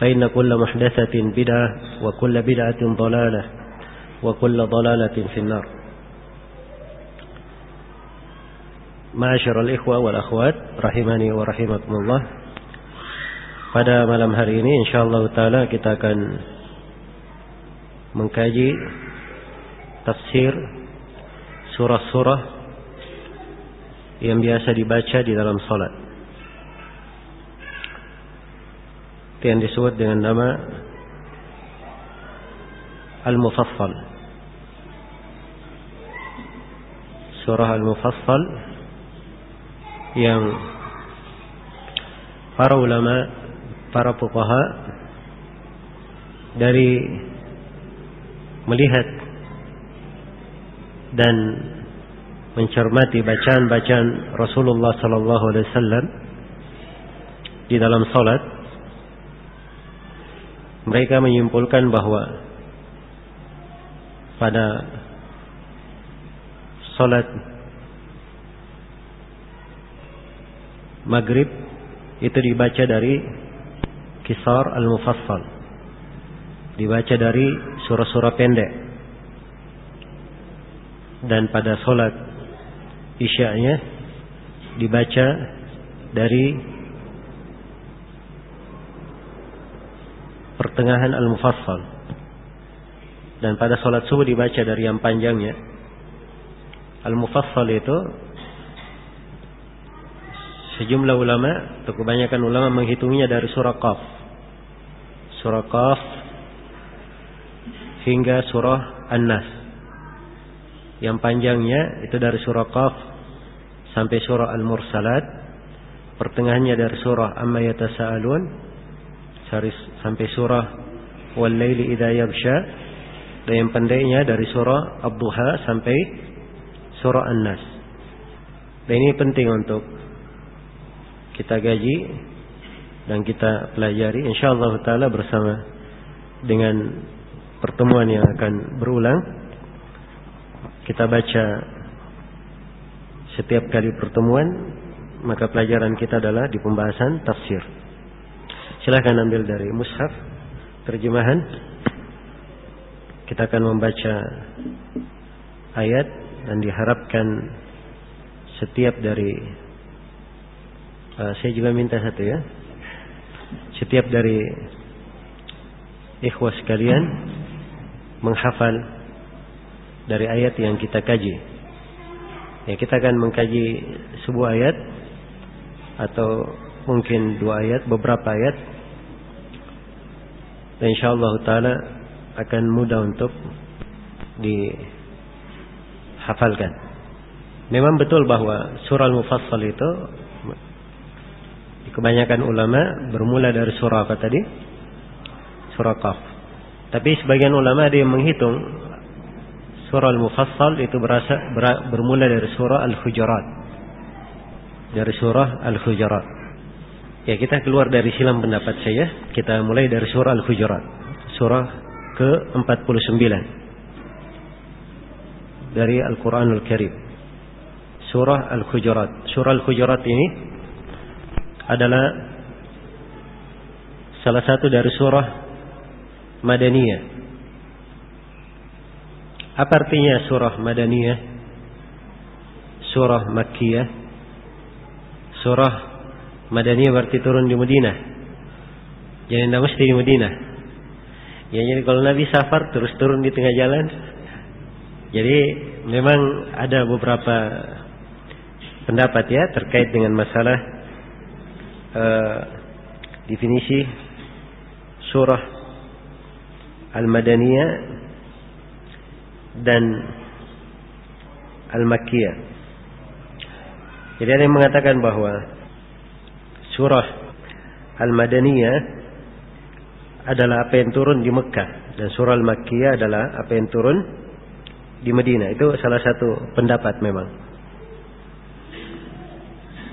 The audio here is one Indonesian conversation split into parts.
فإن كل محدثة بدعة وكل بدعة ضلالة وكل ضلالة في النار ikhwa wal akhwat rahimani wa rahimakumullah. Pada malam hari ini insyaallah taala kita akan mengkaji tafsir surah-surah yang biasa dibaca di dalam salat. Yang disebut dengan nama Al-Mufassal. Surah Al-Mufassal yang para ulama, para fuqaha dari melihat dan mencermati bacaan-bacaan Rasulullah sallallahu alaihi wasallam di dalam salat mereka menyimpulkan bahwa pada salat maghrib itu dibaca dari kisar al-mufassal. Dibaca dari surah-surah pendek. Dan pada solat isya'nya dibaca dari pertengahan al-mufassal dan pada solat subuh dibaca dari yang panjangnya al-mufassal itu sejumlah ulama atau kebanyakan ulama menghitungnya dari surah Qaf. Surah Qaf hingga surah An-Nas. Yang panjangnya itu dari surah Qaf sampai surah Al-Mursalat. Pertengahannya dari surah Amma Yatasaalun sampai surah Wal Laili Idza Yaghsha. Dan yang pendeknya dari surah Ad-Duha sampai surah An-Nas. Dan ini penting untuk kita gaji dan kita pelajari insyaallah taala bersama dengan pertemuan yang akan berulang kita baca setiap kali pertemuan maka pelajaran kita adalah di pembahasan tafsir silahkan ambil dari mushaf terjemahan kita akan membaca ayat dan diharapkan setiap dari Uh, saya juga minta satu ya. Setiap dari ikhwas sekalian menghafal dari ayat yang kita kaji. Ya, kita akan mengkaji sebuah ayat atau mungkin dua ayat, beberapa ayat. Dan insyaallah taala akan mudah untuk dihafalkan. Memang betul bahwa surah Al-Mufassal itu kebanyakan ulama bermula dari surah apa tadi? Surah Qaf. Tapi sebagian ulama ada yang menghitung surah Al-Mufassal itu berasa ber, bermula dari surah Al-Hujurat. Dari surah Al-Hujurat. Ya kita keluar dari silam pendapat saya. Kita mulai dari surah Al-Hujurat. Surah ke-49 dari Al-Qur'anul Karim. Surah Al-Hujurat. Surah Al-Hujurat ini adalah salah satu dari surah Madaniyah. Apa artinya surah Madaniyah? Surah Makkiyah. Surah Madaniyah berarti turun di Madinah. Jadi tidak mesti di Madinah. Ya jadi kalau Nabi safar terus turun di tengah jalan. Jadi memang ada beberapa pendapat ya terkait dengan masalah uh, definisi surah Al-Madaniyah dan Al-Makkiyah. Jadi ada yang mengatakan bahwa surah Al-Madaniyah adalah apa yang turun di Mekah dan surah Al-Makkiyah adalah apa yang turun di Madinah. Itu salah satu pendapat memang.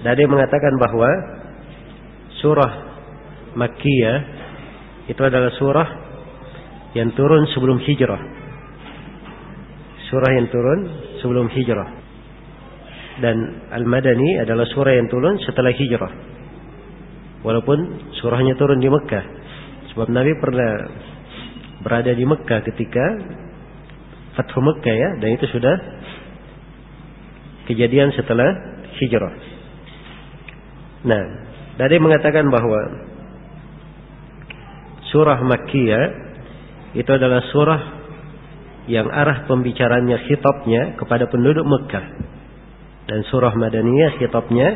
Dan mengatakan bahwa surah Makkiyah itu adalah surah yang turun sebelum hijrah. Surah yang turun sebelum hijrah. Dan Al-Madani adalah surah yang turun setelah hijrah. Walaupun surahnya turun di Mekah. Sebab Nabi pernah berada di Mekah ketika Fathu Mekah ya, dan itu sudah kejadian setelah hijrah. Nah, dari mengatakan bahwa surah Makkiyah itu adalah surah yang arah pembicaranya khitabnya kepada penduduk Mekah dan surah Madaniyah khitabnya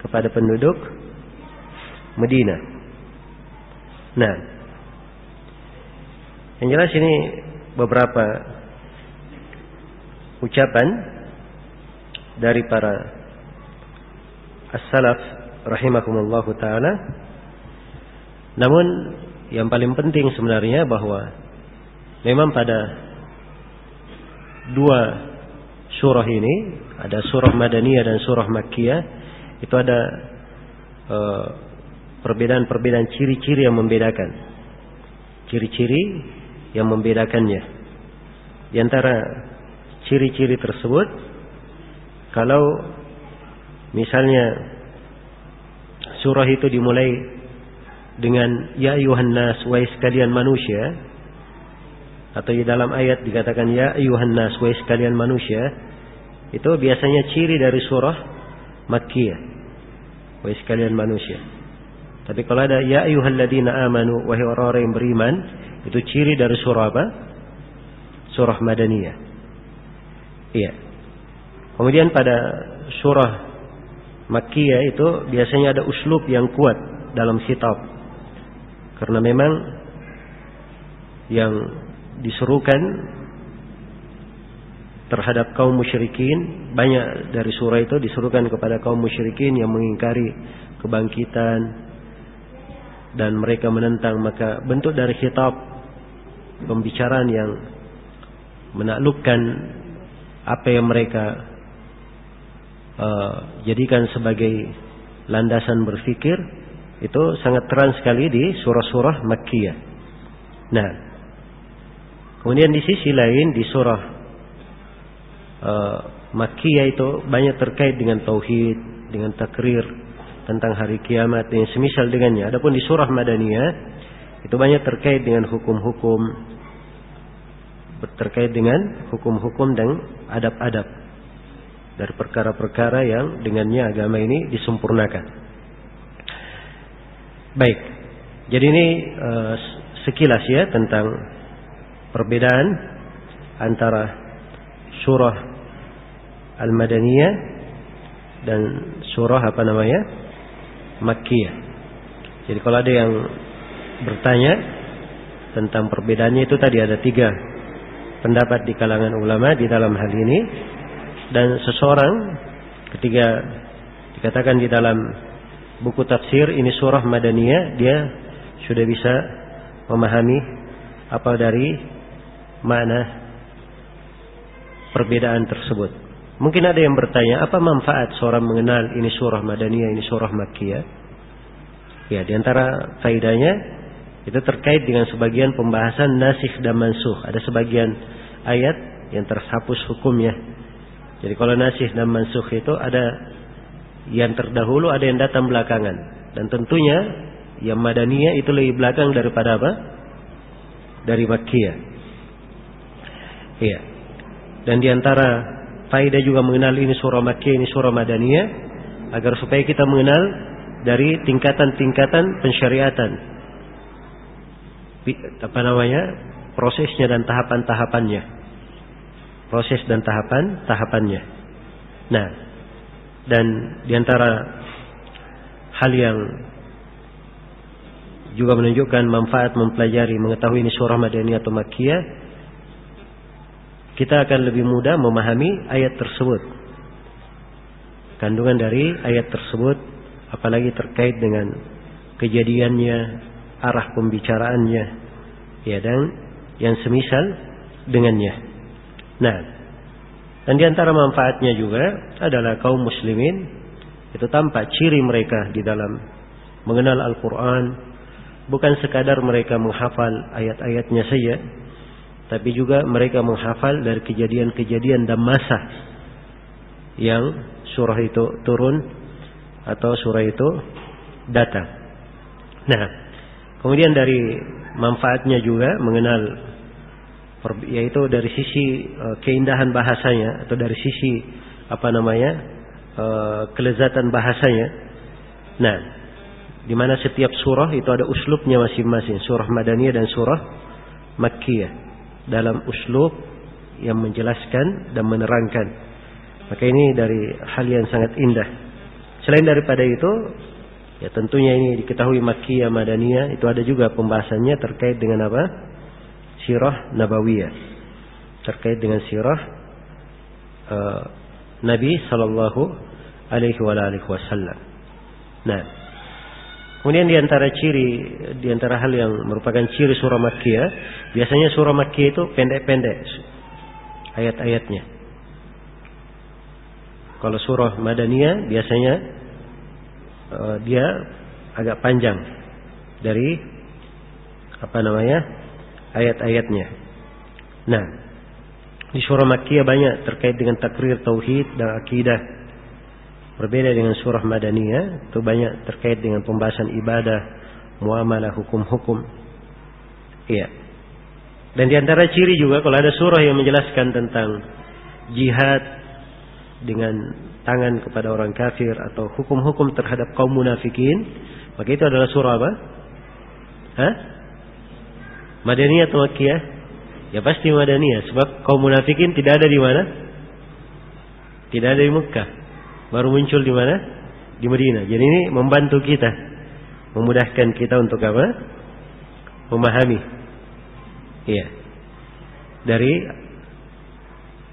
kepada penduduk Madinah. Nah, yang jelas ini beberapa ucapan dari para as-salaf rahimahumullah taala. Namun yang paling penting sebenarnya bahwa memang pada dua surah ini ada surah Madaniyah dan surah Makkiyah itu ada uh, perbedaan-perbedaan ciri-ciri yang membedakan. Ciri-ciri yang membedakannya. Di antara ciri-ciri tersebut, kalau misalnya surah itu dimulai dengan ya ayuhan nas wa sekalian manusia atau di dalam ayat dikatakan ya ayuhan nas wa sekalian manusia itu biasanya ciri dari surah Makkiyah wa sekalian manusia tapi kalau ada ya ayyuhalladzina amanu wahai orang-orang yang beriman, itu ciri dari surah apa? Surah Madaniyah. Iya. Kemudian pada surah Makkiyah itu biasanya ada uslub yang kuat dalam kitab. Karena memang yang diserukan terhadap kaum musyrikin banyak dari surah itu diserukan kepada kaum musyrikin yang mengingkari kebangkitan dan mereka menentang maka bentuk dari khitab pembicaraan yang menaklukkan apa yang mereka uh, jadikan sebagai landasan berfikir itu sangat terang sekali di surah-surah Makkiyah. Nah, kemudian di sisi lain di surah uh, Makkiyah itu banyak terkait dengan tauhid, dengan takrir, tentang hari kiamat yang semisal dengannya. Adapun di surah Madaniyah itu banyak terkait dengan hukum-hukum terkait dengan hukum-hukum dan adab-adab dari perkara-perkara yang dengannya agama ini disempurnakan. Baik. Jadi ini uh, sekilas ya tentang perbedaan antara surah Al-Madaniyah dan surah apa namanya? Makkiyah. Jadi kalau ada yang bertanya tentang perbedaannya itu tadi ada tiga pendapat di kalangan ulama di dalam hal ini dan seseorang ketika dikatakan di dalam buku tafsir ini surah Madaniyah dia sudah bisa memahami apa dari mana perbedaan tersebut. Mungkin ada yang bertanya, apa manfaat seorang mengenal ini surah Madaniyah, ini surah Makkiyah? Ya, di antara faedahnya Itu terkait dengan sebagian pembahasan nasikh dan mansuh. Ada sebagian ayat yang terhapus hukumnya. Jadi kalau nasikh dan mansuh itu ada yang terdahulu, ada yang datang belakangan. Dan tentunya yang madaniyah itu lebih belakang daripada apa? Dari makkiyah. Iya. Dan di antara faedah juga mengenal ini surah makkiyah, ini surah madaniyah. Agar supaya kita mengenal dari tingkatan-tingkatan pensyariatan. Apa namanya? Prosesnya dan tahapan-tahapannya. Proses dan tahapan-tahapannya. Nah, dan di antara hal yang juga menunjukkan manfaat mempelajari mengetahui ini surah Madaniyah atau Makkiyah kita akan lebih mudah memahami ayat tersebut kandungan dari ayat tersebut apalagi terkait dengan kejadiannya, arah pembicaraannya, ya dan yang semisal dengannya. Nah, dan di antara manfaatnya juga adalah kaum muslimin itu tampak ciri mereka di dalam mengenal Al-Quran bukan sekadar mereka menghafal ayat-ayatnya saja tapi juga mereka menghafal dari kejadian-kejadian dan masa yang surah itu turun atau surah itu datang. Nah, kemudian dari manfaatnya juga mengenal yaitu dari sisi uh, keindahan bahasanya atau dari sisi apa namanya uh, kelezatan bahasanya. Nah, di mana setiap surah itu ada uslubnya masing-masing, surah Madaniyah dan surah Makkiyah dalam uslub yang menjelaskan dan menerangkan. Maka ini dari hal yang sangat indah. Selain daripada itu, ya tentunya ini diketahui Makkiyah Madaniyah itu ada juga pembahasannya terkait dengan apa? Sirah Nabawiyah. Terkait dengan sirah uh, Nabi sallallahu alaihi wasallam. Nah, kemudian di antara ciri di antara hal yang merupakan ciri surah Makkiyah, biasanya surah Makkiyah itu pendek-pendek ayat-ayatnya. Kalau surah Madaniyah biasanya uh, dia agak panjang dari apa namanya ayat-ayatnya. Nah, di surah Makkiyah banyak terkait dengan takrir tauhid dan akidah. Berbeda dengan surah Madaniyah, itu banyak terkait dengan pembahasan ibadah, muamalah, hukum-hukum. Iya. Dan di antara ciri juga kalau ada surah yang menjelaskan tentang jihad dengan tangan kepada orang kafir atau hukum-hukum terhadap kaum munafikin, maka itu adalah surah apa? Hah? Madaniyah atau Makkiyah? Ya pasti Madaniyah sebab kaum munafikin tidak ada di mana? Tidak ada di Mekah. Baru muncul di mana? Di Madinah. Jadi ini membantu kita, memudahkan kita untuk apa? Memahami. Iya. Dari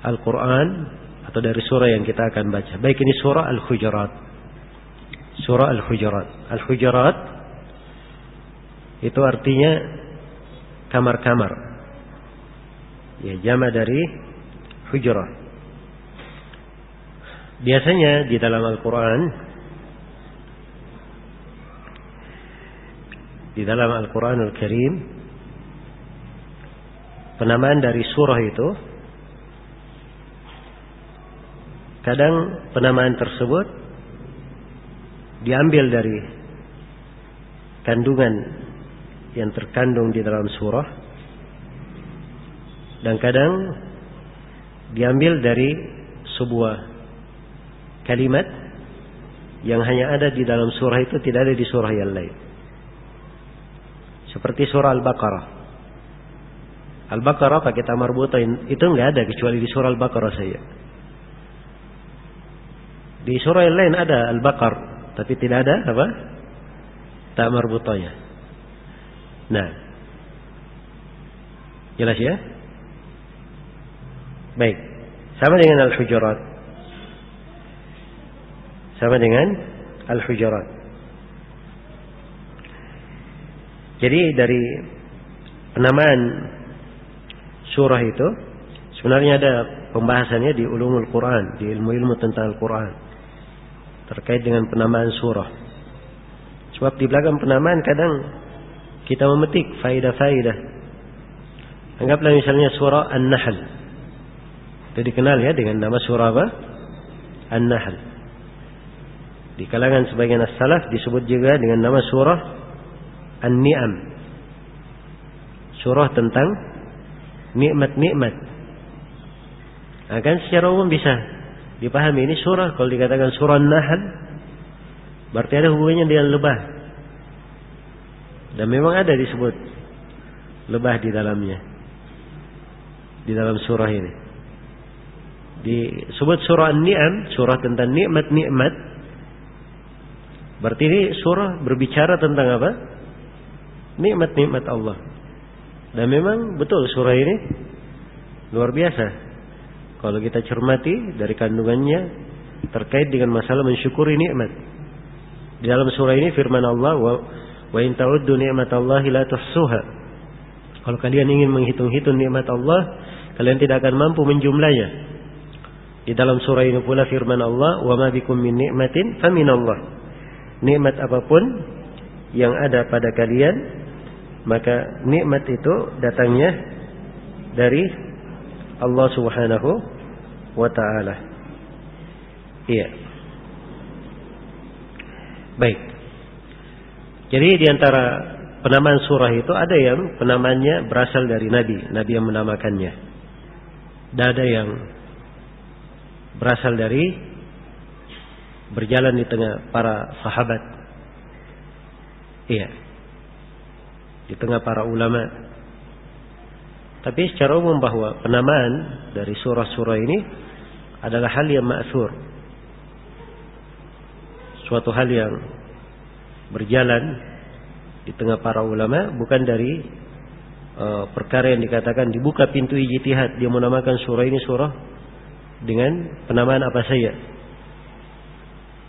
Al-Quran atau dari surah yang kita akan baca. Baik ini surah Al-Hujurat. Surah Al-Hujurat. Al-Hujurat itu artinya kamar-kamar. Ya, jama dari hujrah. Biasanya di dalam Al-Qur'an di dalam Al-Qur'an Al-Karim penamaan dari surah itu Kadang penamaan tersebut diambil dari kandungan yang terkandung di dalam surah dan kadang diambil dari sebuah kalimat yang hanya ada di dalam surah itu tidak ada di surah yang lain. Seperti surah Al-Baqarah. Al-Baqarah pakai tamar buta itu enggak ada kecuali di surah Al-Baqarah saja. Di surah yang lain ada Al-Baqar, tapi tidak ada apa? Tak marbutanya. Nah. Jelas ya? Baik. Sama dengan Al-Hujurat. Sama dengan Al-Hujurat. Jadi dari penamaan surah itu sebenarnya ada pembahasannya di ulumul Quran, di ilmu-ilmu tentang Al-Quran terkait dengan penamaan surah. Sebab di belakang penamaan kadang kita memetik faidah-faidah. Anggaplah misalnya surah An-Nahl. Itu dikenal ya dengan nama surah apa? An-Nahl. Di kalangan sebagian as-salaf disebut juga dengan nama surah An-Ni'am. Surah tentang nikmat-nikmat. Akan secara umum bisa dipahami ini surah kalau dikatakan surah An-Nahl berarti ada hubungannya dengan lebah. Dan memang ada disebut lebah di dalamnya. Di dalam surah ini. Disebut surah An-Ni'am, surah tentang nikmat-nikmat. Berarti ini surah berbicara tentang apa? Nikmat-nikmat Allah. Dan memang betul surah ini luar biasa. Kalau kita cermati dari kandungannya terkait dengan masalah mensyukuri nikmat. Di dalam surah ini firman Allah Wa in ta'uddu ni'matallahi la tuhsuha. Kalau kalian ingin menghitung-hitung nikmat Allah, kalian tidak akan mampu menjumlahnya. Di dalam surah ini pula firman Allah, "Wa ma bikum min ni'matin faminallah." Nikmat apa pun yang ada pada kalian, maka nikmat itu datangnya dari Allah Subhanahu wa taala. Iya. Baik. Jadi di antara penamaan surah itu ada yang penamanya berasal dari Nabi, Nabi yang menamakannya. Dan ada yang berasal dari berjalan di tengah para sahabat. Iya. Di tengah para ulama. Tapi secara umum bahwa penamaan dari surah-surah ini adalah hal yang ma'thur. Suatu hal yang berjalan di tengah para ulama bukan dari uh, perkara yang dikatakan dibuka pintu ijtihad dia menamakan surah ini surah dengan penamaan apa saja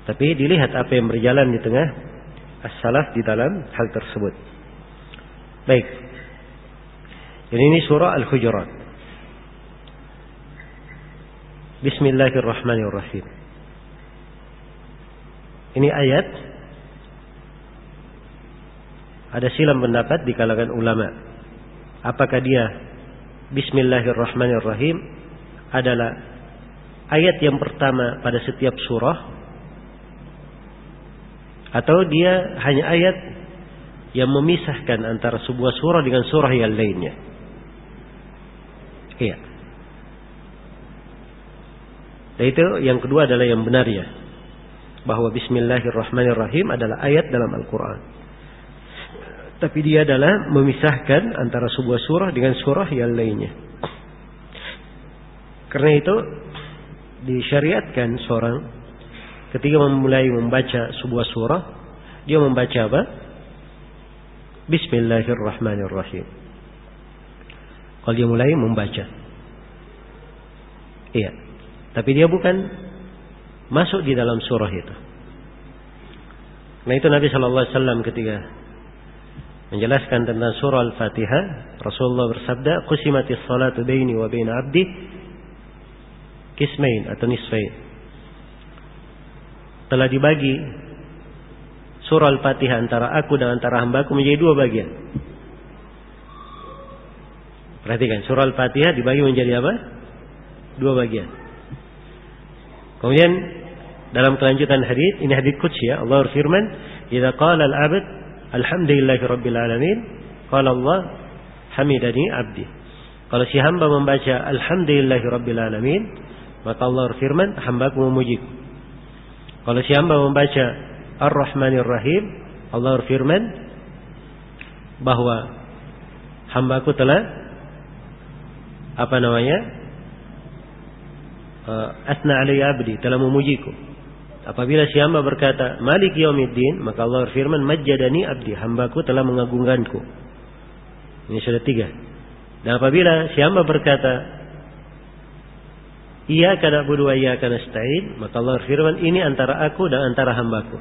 tapi dilihat apa yang berjalan di tengah as-salaf di dalam hal tersebut. Baik. Jadi ini surah al-hujurat. Bismillahirrahmanirrahim. Ini ayat. Ada silam pendapat di kalangan ulama. Apakah dia Bismillahirrahmanirrahim adalah ayat yang pertama pada setiap surah atau dia hanya ayat yang memisahkan antara sebuah surah dengan surah yang lainnya. Iya. Dan itu yang kedua adalah yang benar ya. Bahwa Bismillahirrahmanirrahim adalah ayat dalam Al-Quran. Tapi dia adalah memisahkan antara sebuah surah dengan surah yang lainnya. Karena itu disyariatkan seorang ketika memulai membaca sebuah surah, dia membaca apa? Bismillahirrahmanirrahim. Kalau dia mulai membaca. Iya. Tapi dia bukan masuk di dalam surah itu. Nah itu Nabi Shallallahu Alaihi Wasallam ketika menjelaskan tentang surah Al-Fatihah, Rasulullah bersabda, "Qusimatis salatu baini wa 'abdi kismain atau nisfain." Telah dibagi surah Al-Fatihah antara aku dan antara hambaku menjadi dua bagian. Perhatikan, surah Al-Fatihah dibagi menjadi apa? Dua bagian. Kemudian dalam kelanjutan hadis, ini hadis qudsi ya, Allah berfirman, "Idza qala al-'abd Alhamdulillahi Rabbil Alamin. Kalau Allah hamidani abdi. Kalau si hamba membaca Alhamdulillahi Rabbil Alamin. Maka Allah berfirman, hambaku memujiku. Kalau si hamba membaca Ar-Rahmanir Rahim. Allah berfirman, bahwa hambaku telah apa namanya uh, asna alaiya abdi telah memujiku Apabila si hamba berkata, Malik yaumiddin, maka Allah berfirman, Majjadani abdi, hambaku telah mengagungkanku. Ini sudah tiga. Dan apabila si hamba berkata, Iya kada budu iya kana stain, maka Allah berfirman, ini antara aku dan antara hambaku.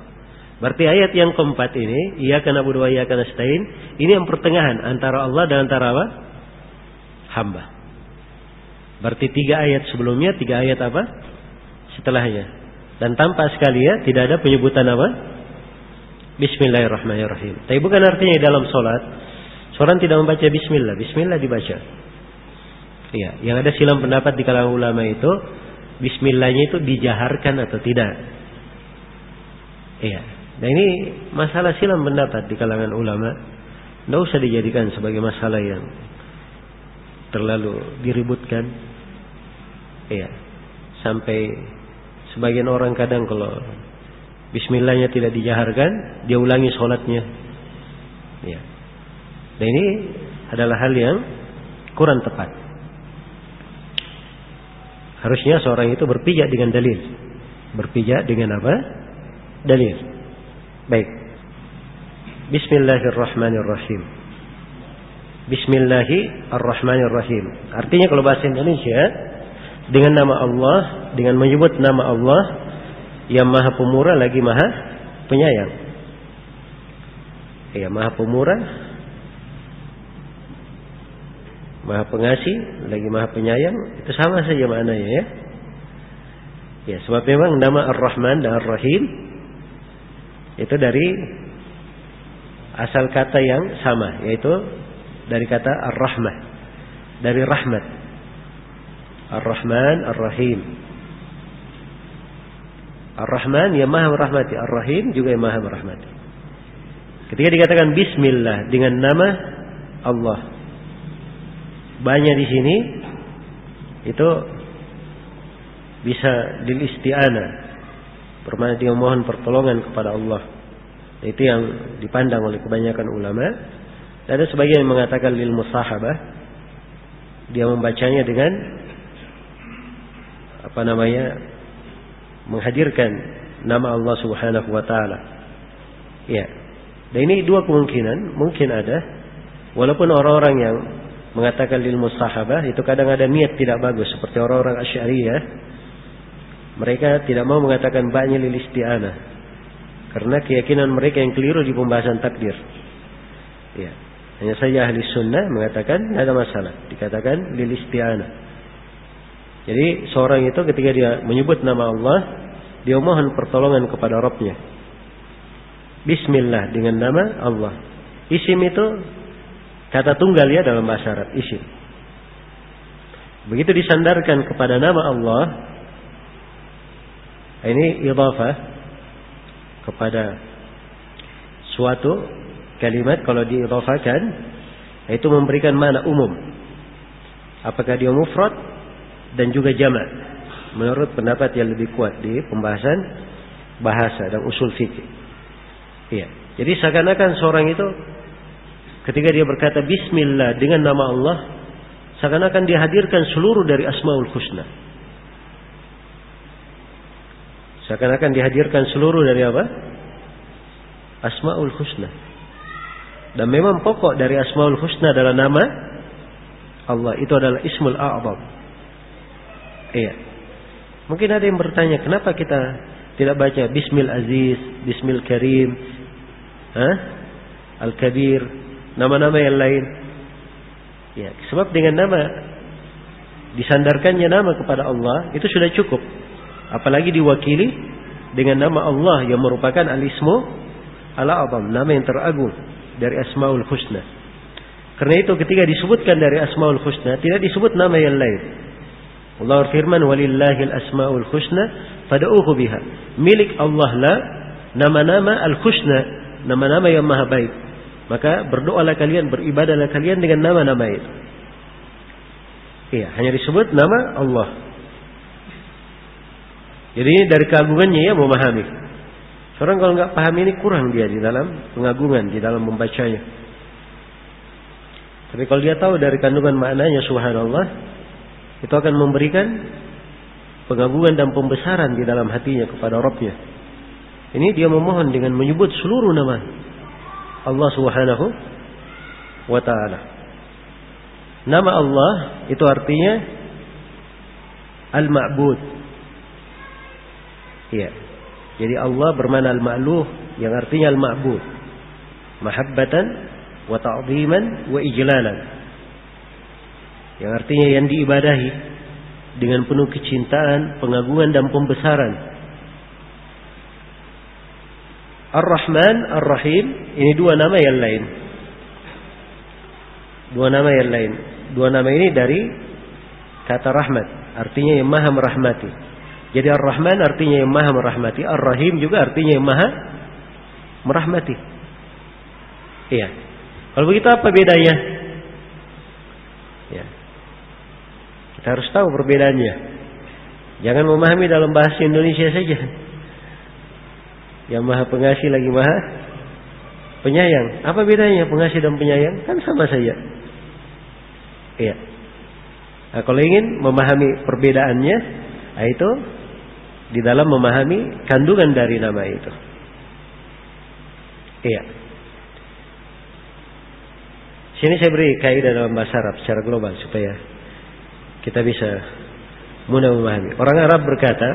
Berarti ayat yang keempat ini, iya kana budu iya kana stain, ini yang pertengahan antara Allah dan antara apa? Hamba. Berarti tiga ayat sebelumnya, tiga ayat apa? Setelahnya. Dan tanpa sekali ya tidak ada penyebutan apa? Bismillahirrahmanirrahim. Tapi bukan artinya dalam sholat seorang tidak membaca Bismillah. Bismillah dibaca. Iya, yang ada silam pendapat di kalangan ulama itu Bismillahnya itu dijaharkan atau tidak. Iya. Nah ini masalah silam pendapat di kalangan ulama. Tidak usah dijadikan sebagai masalah yang terlalu diributkan. Iya. Sampai sebagian orang kadang kalau Bismillahnya tidak dijaharkan, dia ulangi sholatnya. Ya. Dan ini adalah hal yang kurang tepat. Harusnya seorang itu berpijak dengan dalil. Berpijak dengan apa? Dalil. Baik. Bismillahirrahmanirrahim. Bismillahirrahmanirrahim. Artinya kalau bahasa Indonesia dengan nama Allah, dengan menyebut nama Allah, yang maha pemurah lagi maha penyayang. Ya, maha pemurah, maha pengasih, lagi maha penyayang, itu sama saja maknanya ya. Ya, sebab memang nama Ar-Rahman dan Ar-Rahim itu dari asal kata yang sama, yaitu dari kata Ar-Rahmah, dari rahmat. Ar-Rahman, Ar-Rahim. Ar-Rahman yang maha merahmati. Ar-Rahim juga yang maha merahmati. Ketika dikatakan Bismillah dengan nama Allah. Banyak di sini itu bisa dilistiana. Bermakna dia mohon pertolongan kepada Allah. Itu yang dipandang oleh kebanyakan ulama. Ada sebagian yang mengatakan lil musahabah. Dia membacanya dengan apa namanya menghadirkan nama Allah Subhanahu wa taala. Ya. Dan ini dua kemungkinan, mungkin ada walaupun orang-orang yang mengatakan lil mustahabah itu kadang ada niat tidak bagus seperti orang-orang Asy'ariyah. Mereka tidak mau mengatakan ba'nya lil isti'anah. Karena keyakinan mereka yang keliru di pembahasan takdir. Ya. Hanya saja ahli sunnah mengatakan tidak ada masalah. Dikatakan lil isti'anah. Jadi seorang itu ketika dia menyebut nama Allah, dia mohon pertolongan kepada Rabbnya. Bismillah dengan nama Allah. Isim itu kata tunggal ya dalam bahasa Arab, isim. Begitu disandarkan kepada nama Allah, ini idhafah kepada suatu kalimat kalau diidhafakan itu memberikan mana umum. Apakah dia mufrad dan juga jamak menurut pendapat yang lebih kuat di pembahasan bahasa dan usul fikih. Iya. Jadi seakan-akan seorang itu ketika dia berkata bismillah dengan nama Allah seakan-akan dihadirkan seluruh dari asmaul husna. Seakan-akan dihadirkan seluruh dari apa? Asmaul husna. Dan memang pokok dari asmaul husna adalah nama Allah. Itu adalah ismul a'zam. Iya. Mungkin ada yang bertanya, kenapa kita tidak baca Bismil Aziz, Bismil Karim? Al Kabir, nama-nama yang lain? Ya, sebab dengan nama disandarkannya nama kepada Allah itu sudah cukup. Apalagi diwakili dengan nama Allah yang merupakan al-ismu al-azam, nama yang teragung dari Asmaul Husna. Karena itu ketika disebutkan dari Asmaul Husna tidak disebut nama yang lain. Allah firman walillahil asmaul husna fad'uhu biha. Milik Allah lah nama-nama al-husna, nama-nama yang maha baik. Maka berdoalah kalian, beribadahlah kalian dengan nama-nama itu. Iya, hanya disebut nama Allah. Jadi dari keagungannya ya memahami. Seorang kalau nggak paham ini kurang dia di dalam pengagungan, di dalam membacanya. Tapi kalau dia tahu dari kandungan maknanya subhanallah, itu akan memberikan pengagungan dan pembesaran di dalam hatinya kepada Rabbnya. Ini dia memohon dengan menyebut seluruh nama Allah Subhanahu wa taala. Nama Allah itu artinya Al-Ma'bud. Iya. Jadi Allah bermana Al-Ma'luh yang artinya Al-Ma'bud. Mahabbatan wa ta'ziman wa ijlalan yang artinya yang diibadahi dengan penuh kecintaan, pengagungan dan pembesaran. Ar-Rahman, Ar-Rahim, ini dua nama yang lain. Dua nama yang lain. Dua nama ini dari kata rahmat, artinya yang maha merahmati. Jadi Ar-Rahman artinya yang maha merahmati, Ar-Rahim juga artinya yang maha merahmati. Iya. Kalau begitu apa bedanya? Ya. Kita harus tahu perbedaannya. Jangan memahami dalam bahasa Indonesia saja. Yang maha pengasih lagi maha penyayang. Apa bedanya pengasih dan penyayang? Kan sama saja. Iya. Nah, kalau ingin memahami perbedaannya, nah itu di dalam memahami kandungan dari nama itu. Iya. Sini saya beri kaidah dalam bahasa Arab secara global supaya kita bisa mudah memahami. Orang Arab berkata,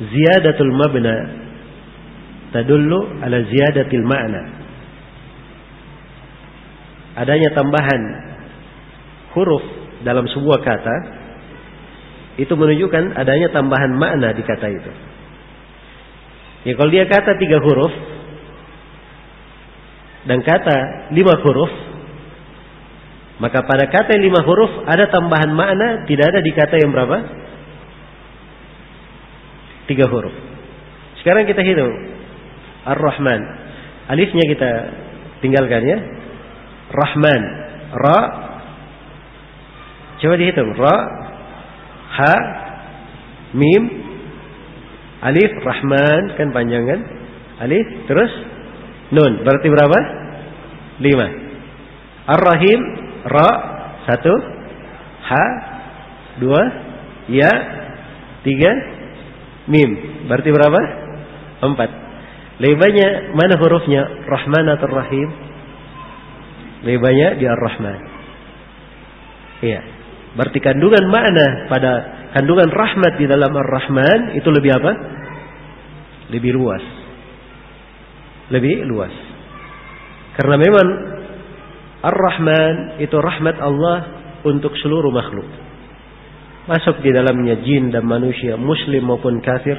ziyadatul mabna tadullu ala ziyadatil ma'na. Adanya tambahan huruf dalam sebuah kata itu menunjukkan adanya tambahan makna di kata itu. Ya kalau dia kata tiga huruf dan kata lima huruf, maka pada kata yang lima huruf ada tambahan makna tidak ada di kata yang berapa? Tiga huruf. Sekarang kita hitung. Ar-Rahman. Alifnya kita tinggalkan ya. Rahman. Ra. Coba dihitung. Ra. Ha. Mim. Alif. Rahman. Kan panjang kan? Alif. Terus. Nun. Berarti berapa? Lima. Ar-Rahim. Ra. Satu. Ha. Dua. Ya. Tiga. Mim. Berarti berapa? Empat. Lebih banyak mana hurufnya? Rahman atau Rahim? Lebih banyak di Ar-Rahman. Iya. Berarti kandungan makna pada kandungan rahmat di dalam Ar-Rahman itu lebih apa? Lebih luas. Lebih luas. Karena memang Ar-Rahman itu rahmat Allah untuk seluruh makhluk. Masuk di dalamnya jin dan manusia, muslim maupun kafir,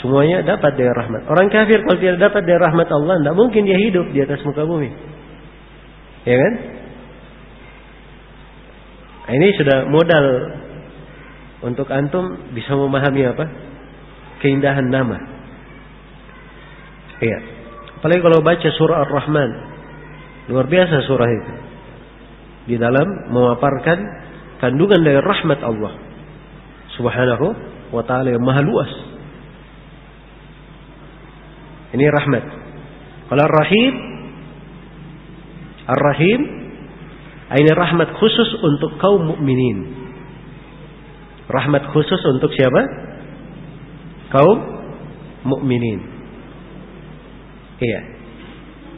semuanya dapat dari rahmat. Orang kafir kalau tidak dapat dari rahmat Allah, tidak mungkin dia hidup di atas muka bumi. Ya kan? Nah, ini sudah modal untuk antum bisa memahami apa? Keindahan nama. Iya. Apalagi kalau baca surah Ar-Rahman. Luar biasa surah itu. Di dalam memaparkan kandungan dari rahmat Allah. Subhanahu wa ta'ala yang maha luas. Ini rahmat. Kalau Ar-Rahim Ar-Rahim ini rahmat khusus untuk kaum mukminin. Rahmat khusus untuk siapa? Kaum mukminin. Iya.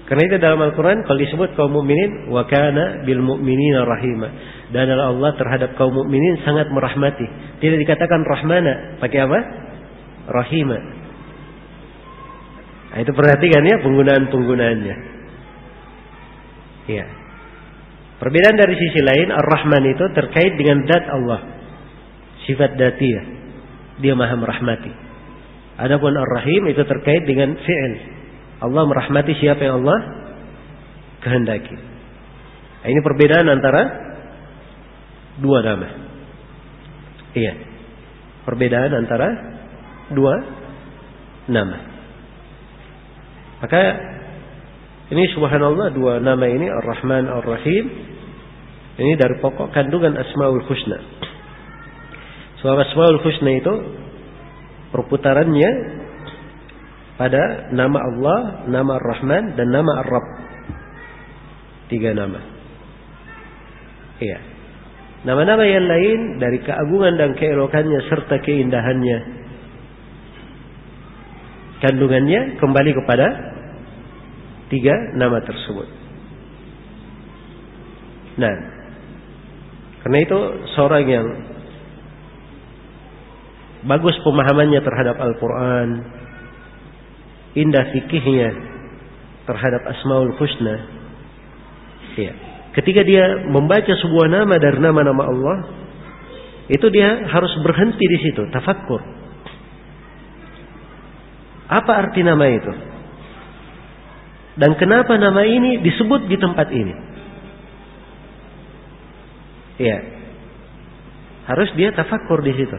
Karena itu dalam Al-Quran kalau disebut kaum mukminin wa kana bil mu'minina rahima. Dan Allah terhadap kaum mukminin sangat merahmati. Tidak dikatakan rahmana, pakai apa? Rahima. Nah, itu perhatikan ya penggunaan-penggunaannya. Iya. Perbedaan dari sisi lain, Ar-Rahman itu terkait dengan dat Allah. Sifat datiyah. Dia maha merahmati. Adapun Ar-Rahim itu terkait dengan fi'il. Allah merahmati siapa yang Allah kehendaki. Nah, ini perbedaan antara dua nama. Iya. Perbedaan antara dua nama. Maka ini subhanallah dua nama ini Ar-Rahman Ar-Rahim ini dari pokok kandungan Asmaul Husna. Sebab Asmaul Husna itu perputarannya pada nama Allah, nama Ar-Rahman dan nama Ar-Rabb. Tiga nama. Iya. Nama-nama yang lain dari keagungan dan keelokannya serta keindahannya. Kandungannya kembali kepada tiga nama tersebut. Nah, karena itu seorang yang bagus pemahamannya terhadap Al-Quran, indah fikihnya terhadap Asmaul Husna, ya. Ketika dia membaca sebuah nama dari nama-nama Allah, itu dia harus berhenti di situ, tafakkur. Apa arti nama itu? Dan kenapa nama ini disebut di tempat ini? Iya. Harus dia tafakur di situ.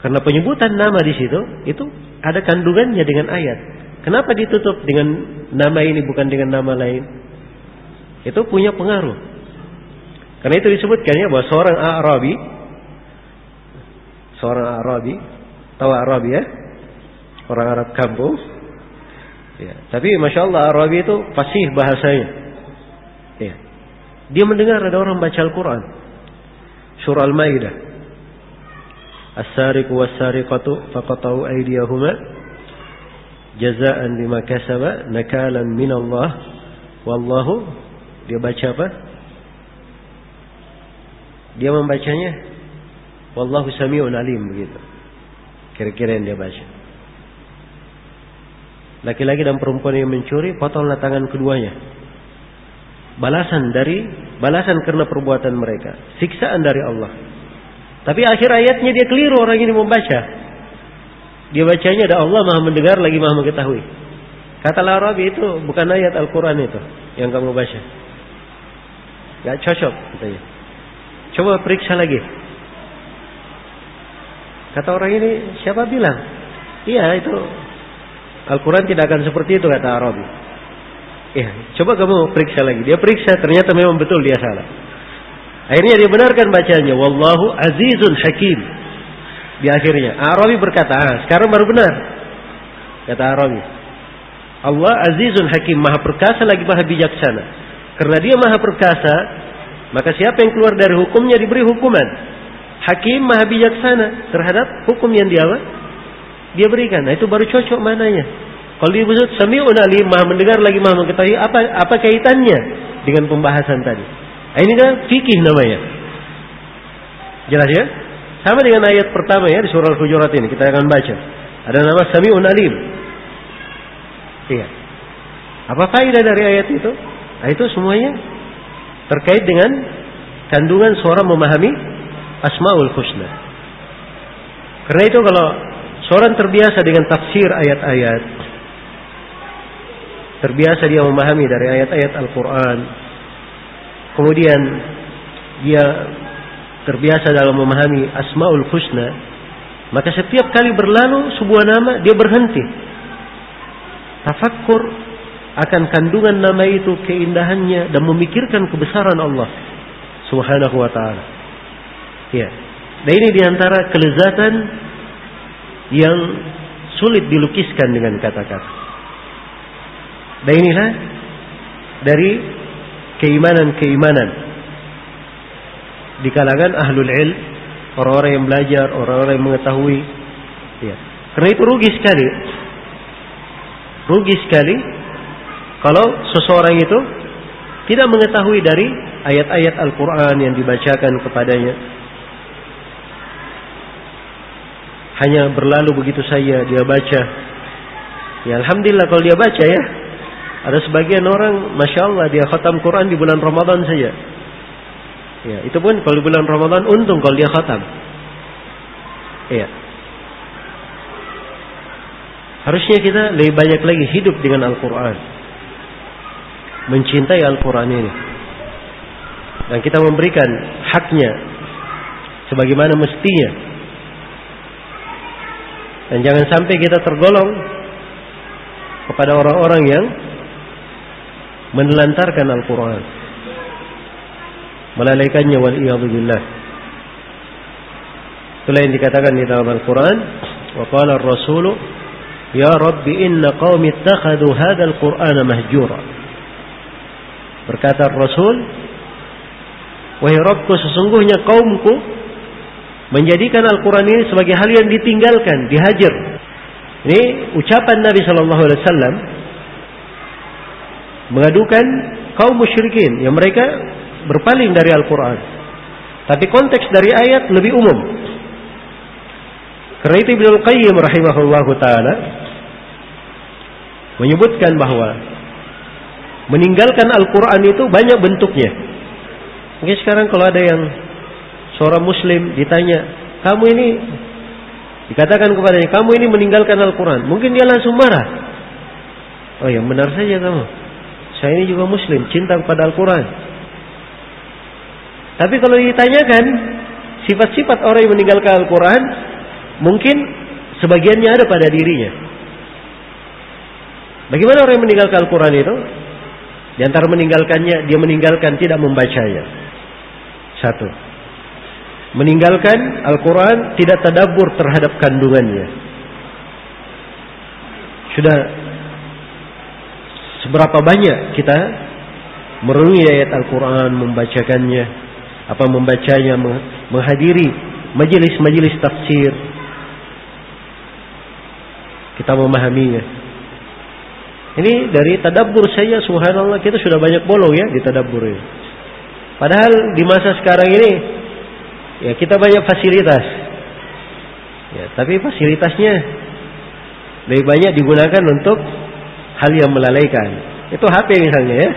Karena penyebutan nama di situ itu ada kandungannya dengan ayat. Kenapa ditutup dengan nama ini bukan dengan nama lain? Itu punya pengaruh. Karena itu disebutkan ya bahwa seorang Arabi seorang Arabi, tahu Arabi ya? Orang Arab kampung. Ya, tapi masya Allah Arabi itu fasih bahasanya. Ya. Dia mendengar ada orang baca Al-Quran. Surah Al-Maidah. As-sariqu was-sariqatu faqatau aydiyahuma jazaan bima kasaba nakalan min Allah wallahu dia baca apa? Dia membacanya wallahu samiun alim begitu. Kira-kira yang dia baca. Laki-laki dan perempuan yang mencuri potonglah tangan keduanya. Balasan dari balasan karena perbuatan mereka, siksaan dari Allah. Tapi akhir ayatnya dia keliru orang ini membaca. Dia bacanya ada Allah Maha mendengar lagi Maha mengetahui. Kata Arabi itu bukan ayat Al-Quran itu yang kamu baca. Gak cocok katanya. Coba periksa lagi. Kata orang ini siapa bilang? Iya itu Al-Quran tidak akan seperti itu kata Arabi. Ya, coba kamu periksa lagi. Dia periksa ternyata memang betul dia salah. Akhirnya dia benarkan bacanya. Wallahu azizun hakim. Di akhirnya. Arabi berkata, ah, sekarang baru benar. Kata Arabi. Allah azizun hakim. Maha perkasa lagi maha bijaksana. Karena dia maha perkasa. Maka siapa yang keluar dari hukumnya diberi hukuman. Hakim maha bijaksana. Terhadap hukum yang dia dia berikan. Nah itu baru cocok mananya. Kalau disebut sami'un alim, maha mendengar lagi maha mengetahui apa apa kaitannya dengan pembahasan tadi. Nah, ini kan fikih namanya. Jelas ya? Sama dengan ayat pertama ya di surah Al-Hujurat ini kita akan baca. Ada nama Sami'un Alim. Iya. Apa faedah dari ayat itu? Nah, itu semuanya terkait dengan kandungan seorang memahami Asmaul Husna. Karena itu kalau seorang terbiasa dengan tafsir ayat-ayat, terbiasa dia memahami dari ayat-ayat Al-Quran, kemudian dia terbiasa dalam memahami Asmaul Husna, maka setiap kali berlalu sebuah nama dia berhenti. Tafakkur akan kandungan nama itu, keindahannya dan memikirkan kebesaran Allah Subhanahu wa taala. Ya. Dan ini di antara kelezatan yang sulit dilukiskan dengan kata-kata. Dan inilah dari keimanan-keimanan di kalangan ahlul ilm, orang-orang yang belajar, orang-orang yang mengetahui. Ya. Karena itu rugi sekali. Rugi sekali kalau seseorang itu tidak mengetahui dari ayat-ayat Al-Quran yang dibacakan kepadanya. Hanya berlalu begitu saja dia baca. Ya Alhamdulillah kalau dia baca ya. Ada sebagian orang, Masya Allah dia khatam Quran di bulan Ramadan saja. Ya, itu pun kalau di bulan Ramadan untung kalau dia khatam. Iya. Harusnya kita lebih banyak lagi hidup dengan Al-Quran. Mencintai Al-Quran ini. Dan kita memberikan haknya. Sebagaimana mestinya. Dan jangan sampai kita tergolong kepada orang-orang yang menelantarkan Al-Quran. Melalaikannya wal billah. Itulah yang dikatakan di dalam Al-Quran wa qala ar-rasul ya rabbi inna qaumi ittakhadhu hadzal qur'ana mahjura berkata Rasul wahai Rabbku sesungguhnya kaumku menjadikan Al-Quran ini sebagai hal yang ditinggalkan dihajar ini ucapan Nabi Shallallahu Alaihi Wasallam mengadukan kaum musyrikin yang mereka berpaling dari Al-Quran. Tapi konteks dari ayat lebih umum. Karena itu Ibnu Qayyim rahimahullah taala menyebutkan bahwa meninggalkan Al-Quran itu banyak bentuknya. Mungkin sekarang kalau ada yang seorang Muslim ditanya, kamu ini dikatakan kepadanya, kamu ini meninggalkan Al-Quran, mungkin dia langsung marah. Oh yang benar saja kamu. Saya ini juga muslim, cinta kepada Al-Quran. Tapi kalau ditanyakan sifat-sifat orang yang meninggalkan Al-Quran, mungkin sebagiannya ada pada dirinya. Bagaimana orang yang meninggalkan Al-Quran itu? Di antara meninggalkannya, dia meninggalkan tidak membacanya. Satu. Meninggalkan Al-Quran tidak tadabur terhadap kandungannya. Sudah seberapa banyak kita merenungi ayat Al-Quran, membacakannya, apa membacanya, menghadiri majelis-majelis tafsir. Kita memahaminya. Ini dari tadabbur saya subhanallah kita sudah banyak bolong ya di tadabbur ini. Padahal di masa sekarang ini ya kita banyak fasilitas. Ya, tapi fasilitasnya lebih banyak digunakan untuk hal yang melalaikan. Itu HP misalnya ya.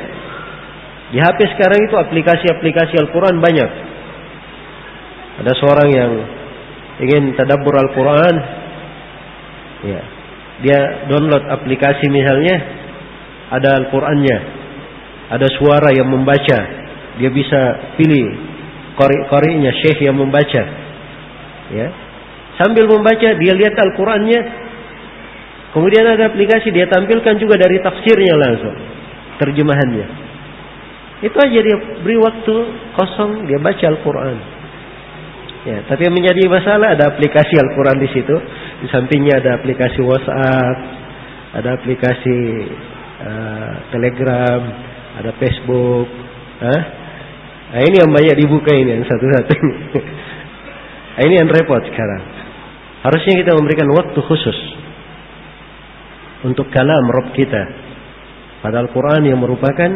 Di HP sekarang itu aplikasi-aplikasi Al-Quran banyak. Ada seorang yang ingin tadabbur Al-Quran. Ya. Dia download aplikasi misalnya. Ada Al-Qurannya. Ada suara yang membaca. Dia bisa pilih kori-korinya, syekh yang membaca. Ya. Sambil membaca, dia lihat Al-Qurannya, Kemudian ada aplikasi dia tampilkan juga dari tafsirnya langsung, terjemahannya. Itu aja dia beri waktu kosong dia baca Al-Quran. Ya, tapi yang menjadi masalah ada aplikasi Al-Quran di situ. Di sampingnya ada aplikasi WhatsApp, ada aplikasi uh, Telegram, ada Facebook. Huh? Nah, ini yang banyak dibuka ini yang satu-satu. nah, ini yang repot sekarang. Harusnya kita memberikan waktu khusus untuk kalam Rob kita. Pada Al-Quran yang merupakan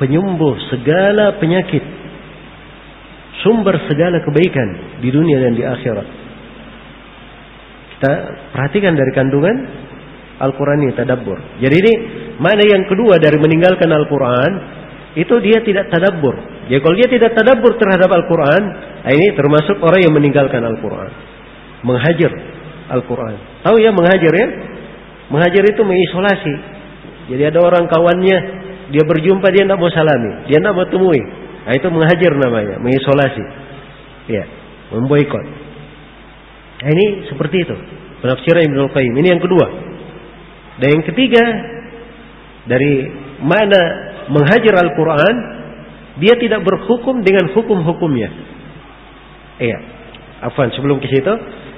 penyembuh segala penyakit. Sumber segala kebaikan di dunia dan di akhirat. Kita perhatikan dari kandungan Al-Quran ini tadabbur. Jadi ini mana yang kedua dari meninggalkan Al-Quran itu dia tidak tadabbur. Jadi kalau dia tidak tadabbur terhadap Al-Quran, ini termasuk orang yang meninggalkan Al-Quran. Menghajar Al-Quran. Tahu ya menghajar ya? Menghajar itu mengisolasi. Jadi ada orang kawannya, dia berjumpa dia tidak mau salami, dia tidak mau temui. Nah, itu menghajar namanya, mengisolasi. Ya, memboikot. Nah, ini seperti itu. Penafsiran Ibnu Qayyim. Ini yang kedua. Dan yang ketiga dari mana menghajar Al-Qur'an, dia tidak berhukum dengan hukum-hukumnya. Iya. Afwan, sebelum ke situ,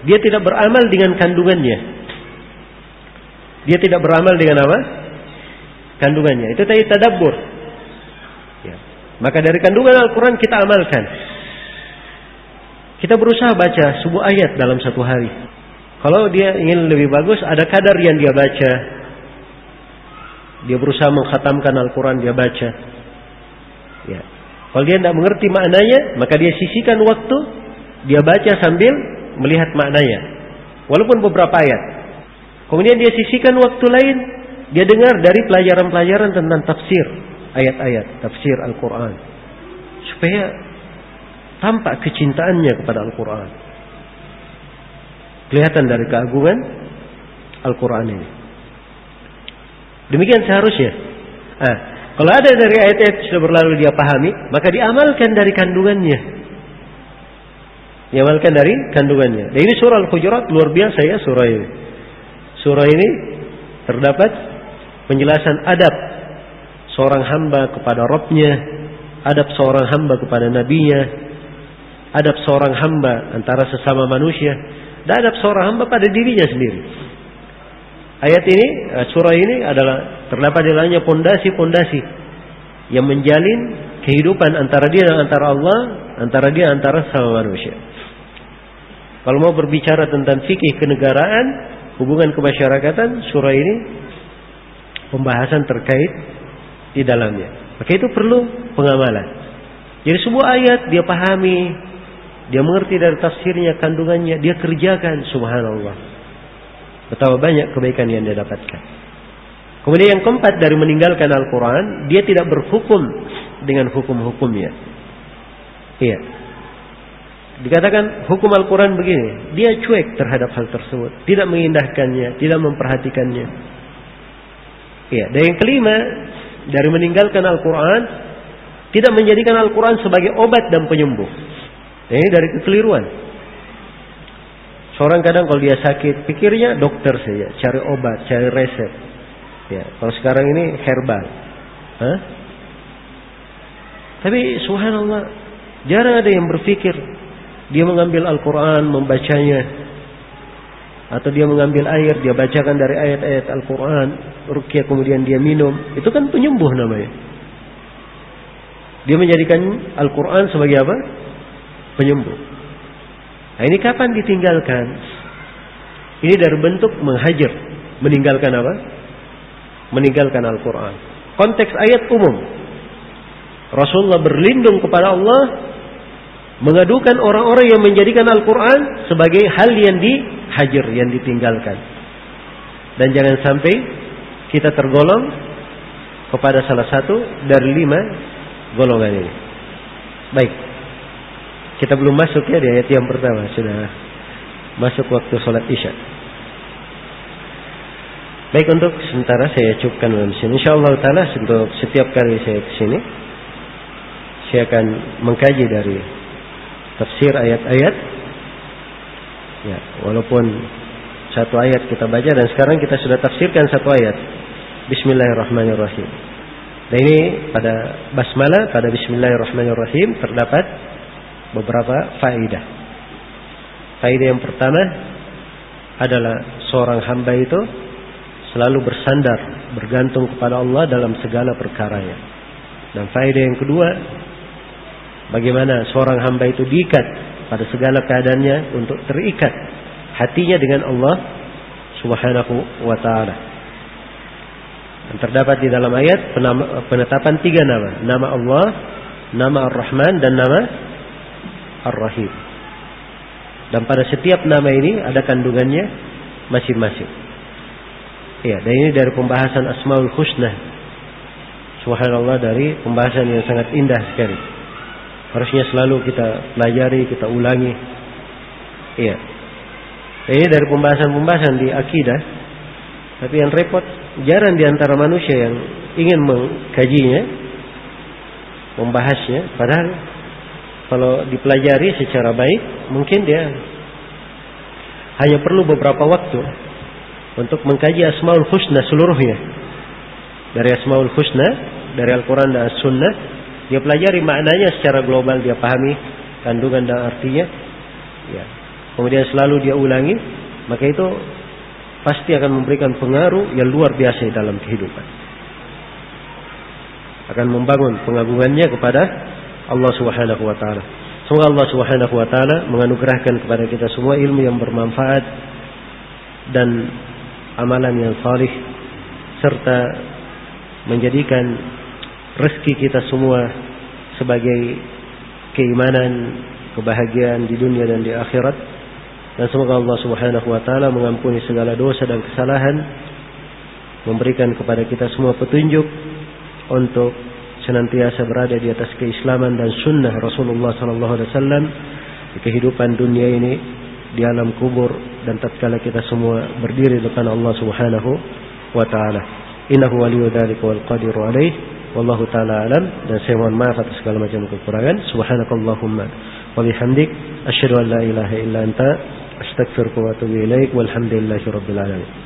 dia tidak beramal dengan kandungannya. Dia tidak beramal dengan apa? Kandungannya. Itu tadi tadabbur. Ya. Maka dari kandungan Al-Quran kita amalkan. Kita berusaha baca sebuah ayat dalam satu hari. Kalau dia ingin lebih bagus, ada kadar yang dia baca. Dia berusaha mengkhatamkan Al-Quran, dia baca. Ya. Kalau dia tidak mengerti maknanya, maka dia sisihkan waktu, dia baca sambil melihat maknanya. Walaupun beberapa ayat. Kemudian dia sisihkan waktu lain, dia dengar dari pelajaran-pelajaran tentang tafsir ayat-ayat, tafsir Al-Quran. Supaya tampak kecintaannya kepada Al-Quran. Kelihatan dari keagungan Al-Quran ini. Demikian seharusnya. Nah, kalau ada dari ayat-ayat sudah berlalu dia pahami, maka diamalkan dari kandungannya. Diamalkan dari kandungannya. Dan ini surah Al-Hujurat luar biasa ya surah ini surah ini terdapat penjelasan adab seorang hamba kepada Robnya, adab seorang hamba kepada nabinya, adab seorang hamba antara sesama manusia, dan adab seorang hamba pada dirinya sendiri. Ayat ini, eh, surah ini adalah terdapat di dalamnya pondasi-pondasi yang menjalin kehidupan antara dia dan antara Allah, antara dia antara sama manusia. Kalau mau berbicara tentang fikih kenegaraan, hubungan kemasyarakatan surah ini pembahasan terkait di dalamnya. Maka itu perlu pengamalan. Jadi sebuah ayat dia pahami, dia mengerti dari tafsirnya, kandungannya, dia kerjakan subhanallah. Betapa banyak kebaikan yang dia dapatkan. Kemudian yang keempat dari meninggalkan Al-Quran, dia tidak berhukum dengan hukum-hukumnya. Iya. Dikatakan hukum Al-Quran begini, dia cuek terhadap hal tersebut, tidak mengindahkannya, tidak memperhatikannya. Ya, dan yang kelima dari meninggalkan Al-Quran tidak menjadikan Al-Quran sebagai obat dan penyembuh. Ini dari kekeliruan. Seorang kadang kalau dia sakit, pikirnya dokter saja, cari obat, cari resep. Ya, kalau sekarang ini herbal. Hah? Tapi subhanallah, jarang ada yang berpikir dia mengambil Al-Quran, membacanya, atau dia mengambil air, dia bacakan dari ayat-ayat Al-Quran, rukyah kemudian dia minum, itu kan penyembuh namanya. Dia menjadikan Al-Quran sebagai apa? Penyembuh. Nah ini kapan ditinggalkan? Ini dari bentuk menghajar, meninggalkan apa? Meninggalkan Al-Quran. Konteks ayat umum. Rasulullah berlindung kepada Allah mengadukan orang-orang yang menjadikan Al-Quran sebagai hal yang dihajar, yang ditinggalkan. Dan jangan sampai kita tergolong kepada salah satu dari lima golongan ini. Baik. Kita belum masuk ya di ayat yang pertama. Sudah masuk waktu sholat isya. Baik untuk sementara saya cukupkan dalam sini. Insya Allah taala untuk setiap kali saya ke sini, saya akan mengkaji dari tafsir ayat-ayat. Ya, walaupun satu ayat kita baca dan sekarang kita sudah tafsirkan satu ayat. Bismillahirrahmanirrahim. Dan ini pada basmalah, pada bismillahirrahmanirrahim terdapat beberapa faedah. Faedah yang pertama adalah seorang hamba itu selalu bersandar, bergantung kepada Allah dalam segala perkaranya. Dan faedah yang kedua Bagaimana seorang hamba itu diikat pada segala keadaannya untuk terikat hatinya dengan Allah Subhanahu wa taala. Dan terdapat di dalam ayat penetapan tiga nama, nama Allah, nama Ar-Rahman dan nama Ar-Rahim. Dan pada setiap nama ini ada kandungannya masing-masing. Ya, dan ini dari pembahasan Asmaul Husna. Subhanallah dari pembahasan yang sangat indah sekali harusnya selalu kita pelajari, kita ulangi. Iya. Ini dari pembahasan-pembahasan di akidah. Tapi yang repot jarang di antara manusia yang ingin mengkajinya, membahasnya. Padahal kalau dipelajari secara baik, mungkin dia hanya perlu beberapa waktu untuk mengkaji Asmaul Husna seluruhnya. Dari Asmaul Husna, dari Al-Quran dan As-Sunnah, dia pelajari maknanya secara global, dia pahami kandungan dan artinya. Ya. Kemudian selalu dia ulangi, maka itu pasti akan memberikan pengaruh yang luar biasa dalam kehidupan. Akan membangun pengagungannya kepada Allah Subhanahu wa taala. Semoga Allah Subhanahu wa taala menganugerahkan kepada kita semua ilmu yang bermanfaat dan amalan yang salih serta menjadikan rezeki kita semua sebagai keimanan, kebahagiaan di dunia dan di akhirat. Dan semoga Allah Subhanahu wa taala mengampuni segala dosa dan kesalahan, memberikan kepada kita semua petunjuk untuk senantiasa berada di atas keislaman dan sunnah Rasulullah sallallahu alaihi wasallam di kehidupan dunia ini, di alam kubur dan tatkala kita semua berdiri depan Allah Subhanahu wa taala. Innahu waliyyu dzalika wal qadiru alaihi Wallahu taala alam dan saya mohon maaf atas segala macam kekurangan. Subhanakallahumma wa bihamdik asyhadu an la ilaha illa anta astaghfiruka wa atubu ilaik walhamdulillahi rabbil alamin.